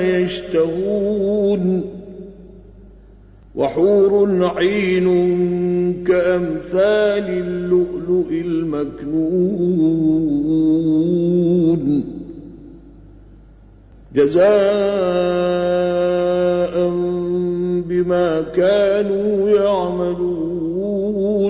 يشتهون وحور عين كأمثال اللؤلؤ المكنون. جزاء بما كانوا يعملون.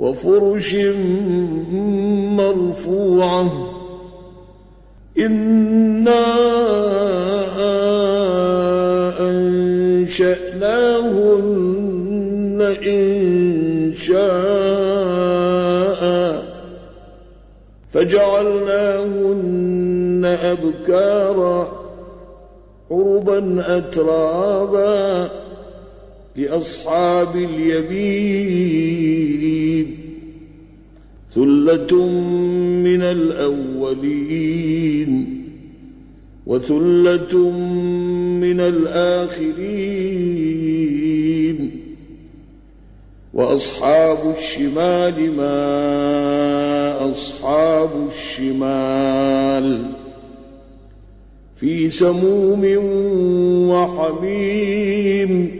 وفرش مرفوعة. إنا أنشأناهن إن شاء فجعلناهن أبكارا عربا أترابا لأصحاب اليمين ثلة من الأولين وثلة من الآخرين وأصحاب الشمال ما أصحاب الشمال في سموم وحميم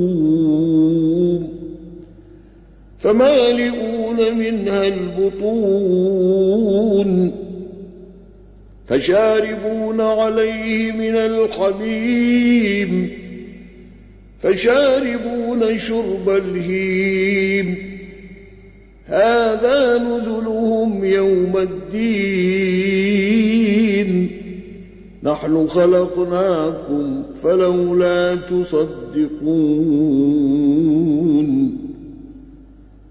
فمالئون منها البطون فشاربون عليه من الحميم فشاربون شرب الهيم هذا نزلهم يوم الدين نحن خلقناكم فلولا تصدقون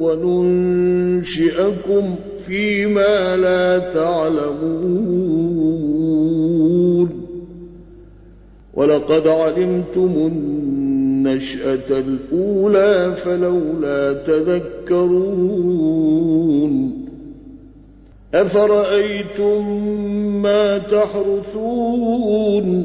وننشئكم فيما لا تعلمون. ولقد علمتم النشأة الأولى فلولا تذكرون. أفرأيتم ما تحرثون؟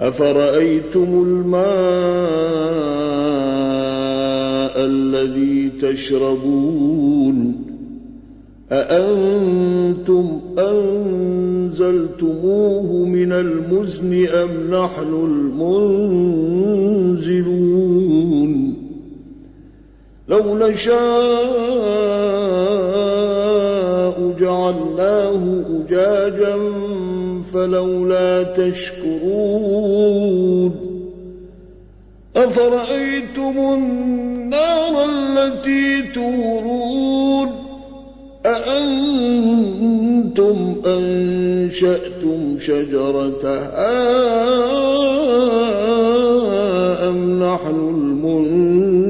أفرأيتم الماء الذي تشربون؟ أأنتم أنزلتموه من المزن أم نحن المنزلون؟ لو نشاء جعلناه أجاجا فلولا تشكرون أفرأيتم النار التي تورون أأنتم أنشأتم شجرتها أم نحن المنشئون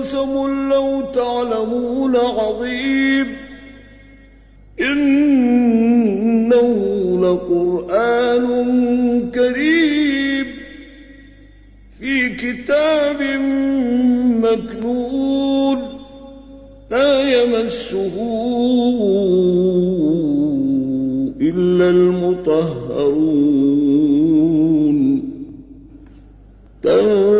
لقسم لو تعلمون عظيم. إنه لقرآن كريم. في كتاب مكنون. لا يمسه إلا المطهرون. تنزيل